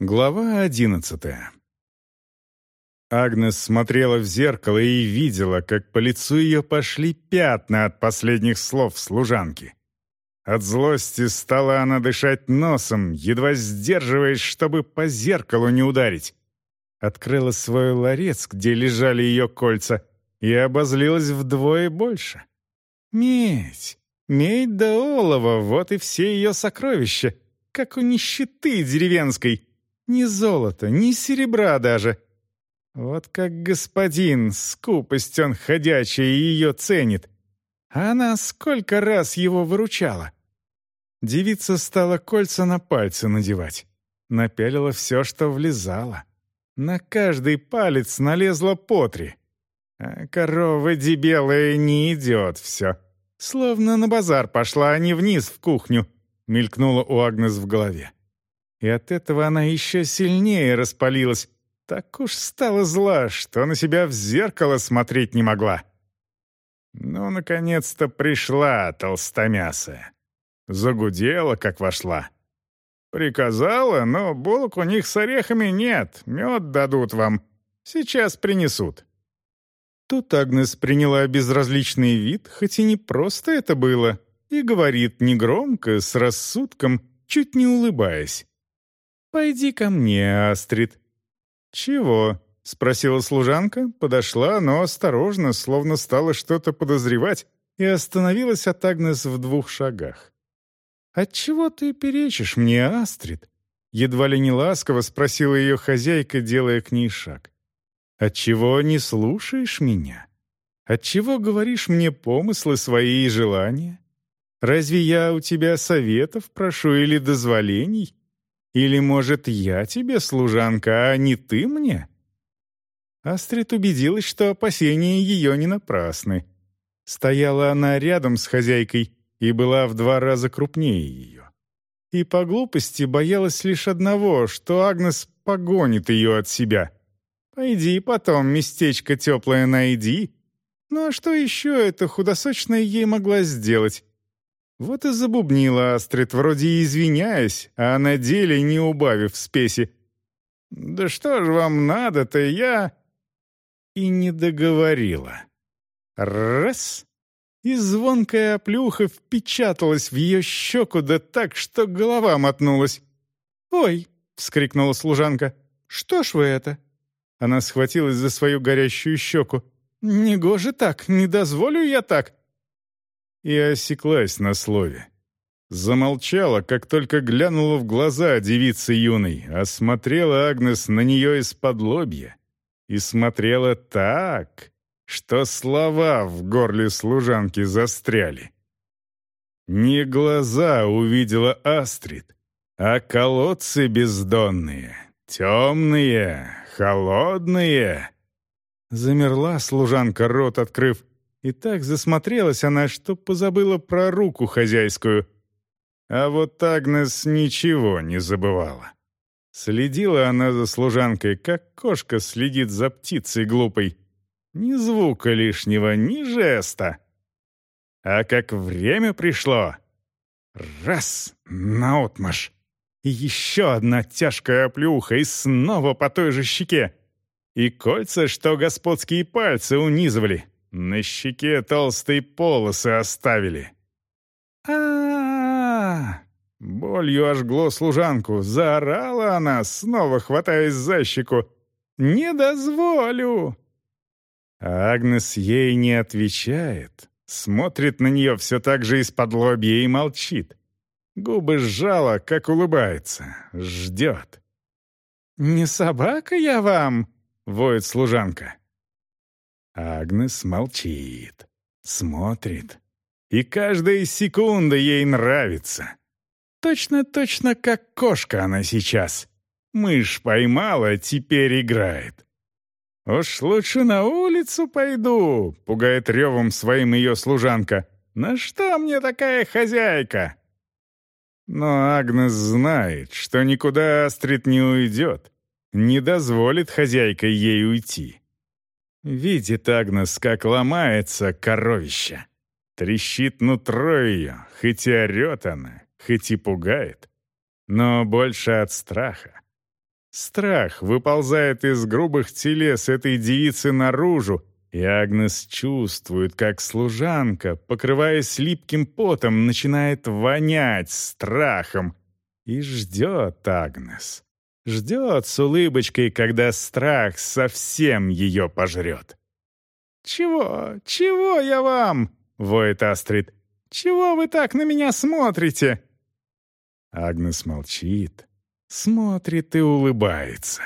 Глава одиннадцатая. Агнес смотрела в зеркало и видела, как по лицу ее пошли пятна от последних слов служанки. От злости стала она дышать носом, едва сдерживаясь, чтобы по зеркалу не ударить. Открыла свой ларец, где лежали ее кольца, и обозлилась вдвое больше. Медь! Медь да олово — вот и все ее сокровища, как у нищеты деревенской — ни золота, ни серебра даже. Вот как господин, скупость он ходячая ее ценит. А она сколько раз его выручала. Девица стала кольца на пальцы надевать. Напялила все, что влезало. На каждый палец налезла по три. А корова дебелая не идет все. Словно на базар пошла, а не вниз в кухню, мелькнула у Агнес в голове. И от этого она еще сильнее распалилась. Так уж стала зла, что на себя в зеркало смотреть не могла. Ну, наконец-то пришла толстомясая. Загудела, как вошла. Приказала, но булок у них с орехами нет, мед дадут вам. Сейчас принесут. Тут Агнес приняла безразличный вид, хоть и не просто это было, и говорит негромко, с рассудком, чуть не улыбаясь. «Пойди ко мне, Астрид». «Чего?» — спросила служанка, подошла, но осторожно, словно стала что-то подозревать, и остановилась от Агнес в двух шагах. «Отчего ты перечишь мне, Астрид?» Едва ли не ласково спросила ее хозяйка, делая к ней шаг. «Отчего не слушаешь меня? Отчего говоришь мне помыслы свои и желания? Разве я у тебя советов прошу или дозволений? Или, может, я тебе служанка, а не ты мне?» Астрид убедилась, что опасения ее не напрасны. Стояла она рядом с хозяйкой и была в два раза крупнее ее. И по глупости боялась лишь одного, что Агнес погонит ее от себя. «Пойди потом, местечко теплое найди». Ну а что еще эта худосочная ей могла сделать? Вот и забубнила Астрид, вроде извиняясь, а на деле не убавив спеси. «Да что ж вам надо-то, я...» И не договорила. Раз! И звонкая оплюха впечаталась в ее щеку, да так, что голова мотнулась. «Ой!» — вскрикнула служанка. «Что ж вы это?» Она схватилась за свою горящую щеку. «Негоже так, не дозволю я так и осеклась на слове. Замолчала, как только глянула в глаза девицы юной, а смотрела Агнес на нее из-под лобья. И смотрела так, что слова в горле служанки застряли. Не глаза увидела Астрид, а колодцы бездонные, темные, холодные. Замерла служанка, рот открыв, и так засмотрелась она, что позабыла про руку хозяйскую. А вот Агнес ничего не забывала. Следила она за служанкой, как кошка следит за птицей глупой. Ни звука лишнего, ни жеста. А как время пришло... Раз! Наотмашь! И еще одна тяжкая оплюха, и снова по той же щеке. И кольца, что господские пальцы унизывали, на щеке толстые полосы оставили. а а Болью ожгло служанку. Заорала она, снова хватаясь за щеку. «Не дозволю!» Агнес ей не отвечает. Смотрит на нее все так же из-под лобья и молчит. Губы сжала, как улыбается. Ждет. «Не собака я вам!» — воет служанка. Агнес молчит, смотрит. И каждая секунда ей нравится. Точно-точно как кошка она сейчас. Мышь поймала, теперь играет. «Уж лучше на улицу пойду», — пугает ревом своим ее служанка. «На что мне такая хозяйка?» Но Агнес знает, что никуда Астрид не уйдет, не дозволит хозяйка ей уйти. Видит Агнес, как ломается коровище. Трещит нутро ее, хоть и орет она, хоть и пугает. Но больше от страха. Страх выползает из грубых телес этой девицы наружу, и Агнес чувствует, как служанка, покрываясь липким потом, начинает вонять страхом. И ждет Агнес. Ждет с улыбочкой, когда страх совсем ее пожрет. «Чего? Чего я вам?» — воет Астрид. «Чего вы так на меня смотрите?» Агнес молчит, смотрит и улыбается.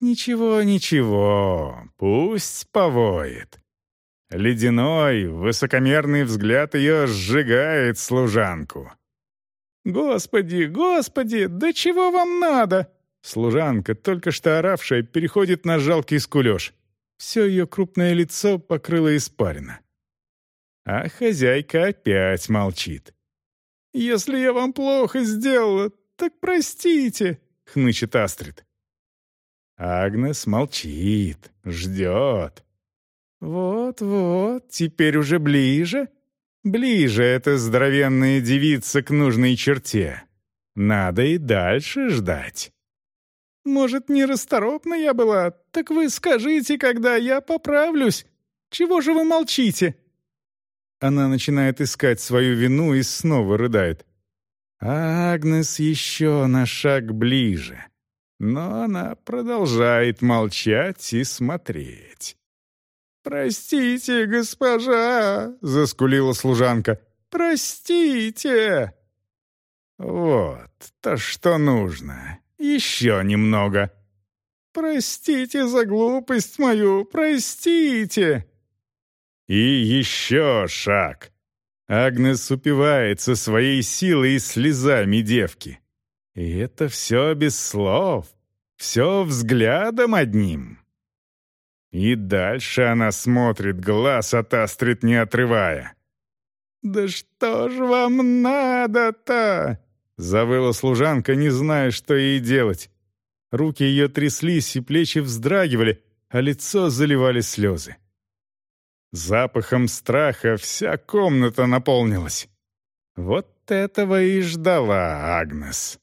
«Ничего, ничего, пусть повоет». Ледяной, высокомерный взгляд ее сжигает служанку. «Господи, господи, да чего вам надо?» Служанка, только что оравшая, переходит на жалкий скулеж. Все ее крупное лицо покрыло испарина. А хозяйка опять молчит. «Если я вам плохо сделала, так простите», — хнычет Астрид. Агнес молчит, ждет. «Вот-вот, теперь уже ближе. Ближе эта здоровенная девица к нужной черте. Надо и дальше ждать». «Может, нерасторопна я была? Так вы скажите, когда я поправлюсь. Чего же вы молчите?» Она начинает искать свою вину и снова рыдает. Агнес еще на шаг ближе. Но она продолжает молчать и смотреть. «Простите, госпожа!» — заскулила служанка. «Простите!» «Вот, то, что нужно. Еще немного». «Простите за глупость мою, простите!» И еще шаг. Агнес упивается своей силой и слезами девки. И это все без слов, все взглядом одним. И дальше она смотрит, глаз от Астрид не отрывая. «Да что ж вам надо-то?» — завыла служанка, не зная, что ей делать. Руки ее тряслись, и плечи вздрагивали, а лицо заливали слезы. Запахом страха вся комната наполнилась. Вот этого и ждала Агнес.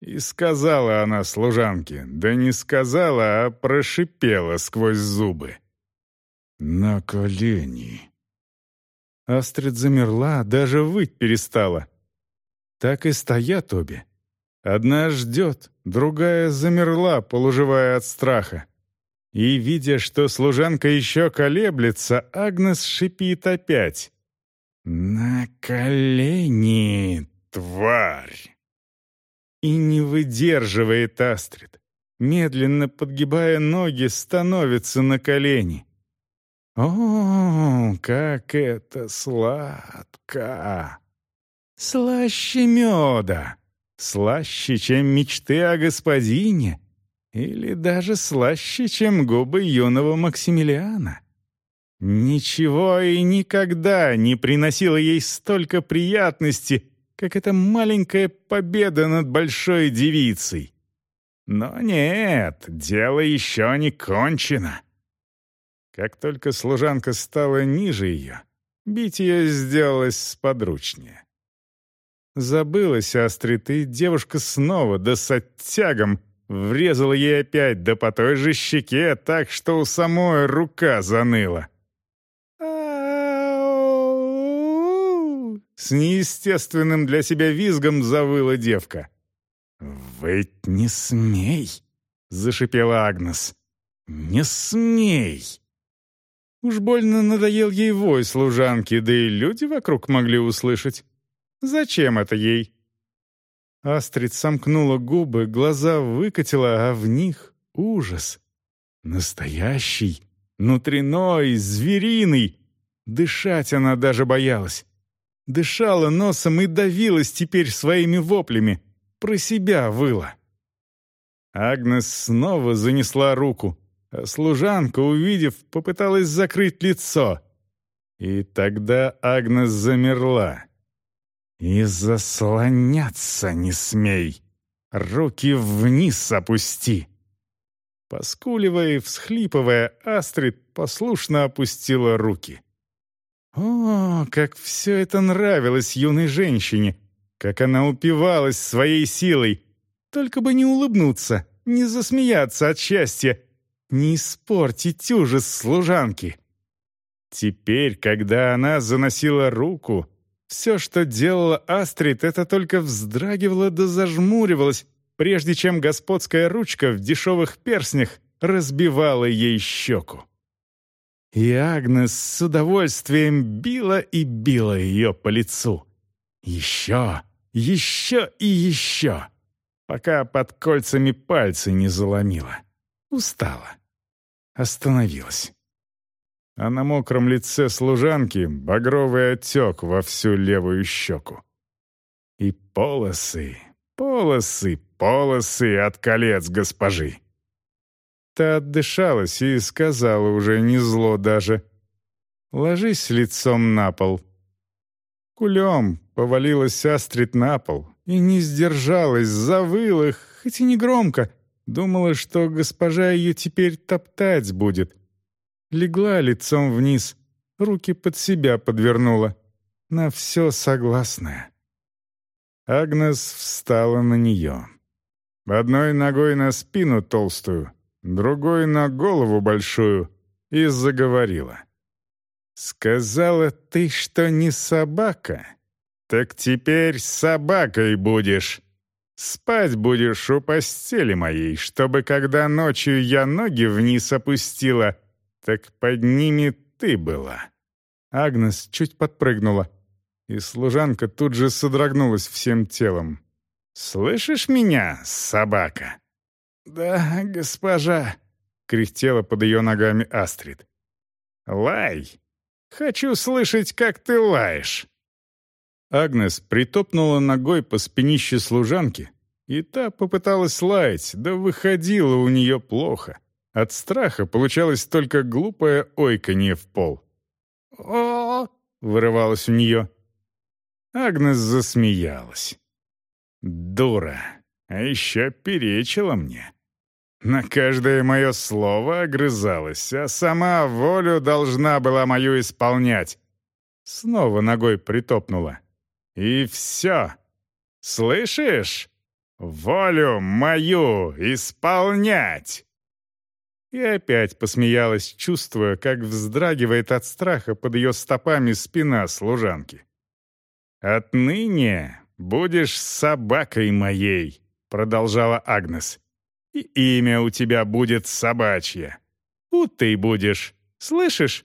И сказала она служанке, да не сказала, а прошипела сквозь зубы. «На колени». Астрид замерла, даже выть перестала. Так и стоят обе. Одна ждет, другая замерла, полуживая от страха. И, видя, что служанка еще колеблется, Агнес шипит опять. «На колени, тварь!» И не выдерживает Астрид. Медленно подгибая ноги, становится на колени. О, как это сладко! Слаще меда, слаще, чем мечты о господине, или даже слаще, чем губы юного Максимилиана. Ничего и никогда не приносило ей столько приятности, как эта маленькая победа над большой девицей. Но нет, дело еще не кончено. Как только служанка стала ниже ее, бить ее сделалось сподручнее. Забылась Астрид, и девушка снова, да с оттягом, Врезал ей опять, да по той же щеке, так что у самой рука заныла. С неестественным для себя визгом завыла девка. «Выть не смей!» — зашипела Агнес. «Не смей!» Уж больно надоел ей вой служанки, да и люди вокруг могли услышать. Зачем это ей? Астрид сомкнула губы, глаза выкатила, а в них ужас. Настоящий, внутренной, звериный. Дышать она даже боялась. Дышала носом и давилась теперь своими воплями. Про себя выла. Агнес снова занесла руку, а служанка, увидев, попыталась закрыть лицо. И тогда Агнес замерла. «И заслоняться не смей! Руки вниз опусти!» Поскуливая и всхлипывая, Астрид послушно опустила руки. О, как все это нравилось юной женщине! Как она упивалась своей силой! Только бы не улыбнуться, не засмеяться от счастья, не испортить ужас служанки. Теперь, когда она заносила руку, все, что делала Астрид, это только вздрагивала да зажмуривалась, прежде чем господская ручка в дешевых перстнях разбивала ей щеку. И Агнес с удовольствием била и била ее по лицу. Еще, еще и еще, пока под кольцами пальцы не заломила. Устала. Остановилась. А на мокром лице служанки багровый отек во всю левую щеку. И полосы, полосы, полосы от колец госпожи. Та отдышалась и сказала уже не зло даже. «Ложись лицом на пол». Кулем повалилась Астрид на пол и не сдержалась, завыла, хоть и не громко. Думала, что госпожа ее теперь топтать будет. Легла лицом вниз, руки под себя подвернула. На все согласная. Агнес встала на нее. Одной ногой на спину толстую, другой на голову большую, и заговорила. «Сказала ты, что не собака? Так теперь собакой будешь. Спать будешь у постели моей, чтобы, когда ночью я ноги вниз опустила, так под ними ты была». Агнес чуть подпрыгнула, и служанка тут же содрогнулась всем телом. «Слышишь меня, собака?» «Да, госпожа», — кряхтела под ее ногами Астрид. «Лай! Хочу слышать, как ты лаешь!» Агнес притопнула ногой по спинище служанки, и та попыталась лаять, да выходило у нее плохо. От страха получалось только глупое ойканье в пол. о вырывалось у нее. Агнес засмеялась. «Дура! А еще перечила мне!» На каждое мое слово огрызалась, а сама волю должна была мою исполнять. Снова ногой притопнула. И все. Слышишь? Волю мою исполнять. И опять посмеялась, чувствуя, как вздрагивает от страха под ее стопами спина служанки. «Отныне будешь собакой моей», — продолжала Агнес и имя у тебя будет собачье. Утой будешь, слышишь?»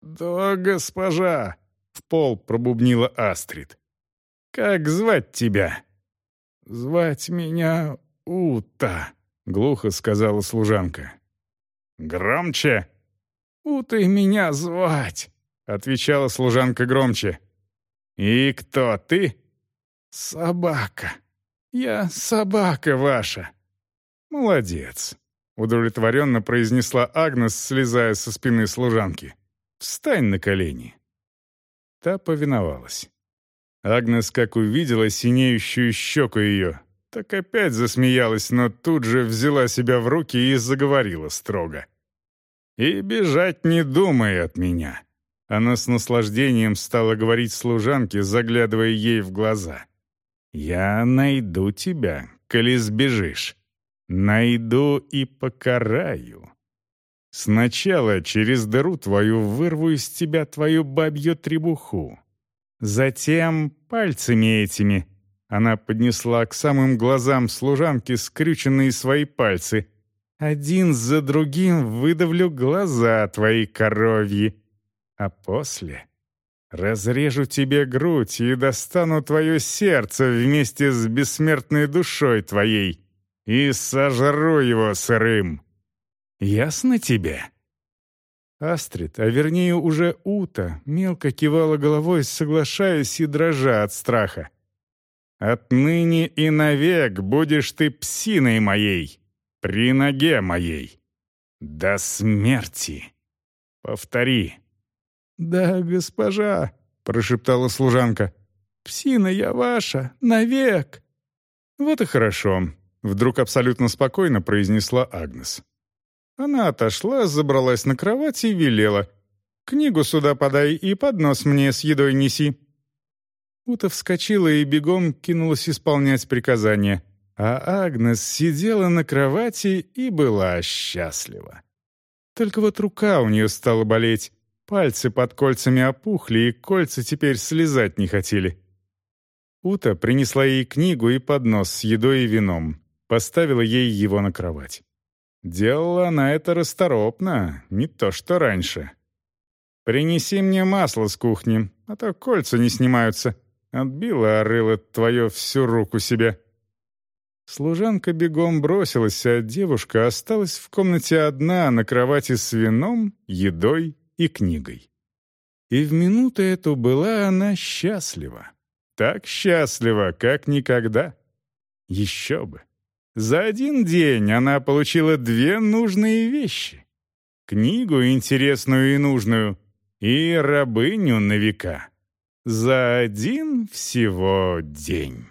«Да, госпожа», — в пол пробубнила Астрид. «Как звать тебя?» «Звать меня Ута», — глухо сказала служанка. «Громче!» «Утой меня звать», — отвечала служанка громче. «И кто ты?» «Собака. Я собака ваша». «Молодец», — удовлетворенно произнесла Агнес, слезая со спины служанки. «Встань на колени». Та повиновалась. Агнес, как увидела синеющую щеку ее, так опять засмеялась, но тут же взяла себя в руки и заговорила строго. «И бежать не думай от меня». Она с наслаждением стала говорить служанке, заглядывая ей в глаза. «Я найду тебя, коли сбежишь. Найду и покараю. Сначала через дыру твою вырву из тебя твою бабью требуху. Затем пальцами этими она поднесла к самым глазам служанки скрюченные свои пальцы. Один за другим выдавлю глаза твои коровьи. А после разрежу тебе грудь и достану твое сердце вместе с бессмертной душой твоей и сожру его сырым. Ясно тебе?» Астрид, а вернее уже Ута, мелко кивала головой, соглашаясь и дрожа от страха. «Отныне и навек будешь ты псиной моей, при ноге моей. До смерти. Повтори». «Да, госпожа», — прошептала служанка. «Псина я ваша, навек». «Вот и хорошо. Вдруг абсолютно спокойно произнесла Агнес. Она отошла, забралась на кровать и велела. «Книгу сюда подай и поднос мне с едой неси». Ута вскочила и бегом кинулась исполнять приказание, А Агнес сидела на кровати и была счастлива. Только вот рука у нее стала болеть, пальцы под кольцами опухли, и кольца теперь слезать не хотели. Ута принесла ей книгу и поднос с едой и вином, поставила ей его на кровать. Делала она это расторопно, не то что раньше. «Принеси мне масло с кухни, а то кольца не снимаются. Отбила орыла твое всю руку себе». Служанка бегом бросилась, а девушка осталась в комнате одна на кровати с вином, едой и книгой. И в минуту эту была она счастлива. Так счастлива, как никогда. Еще бы. За один день она получила две нужные вещи. Книгу интересную и нужную, и рабыню на века. За один всего день.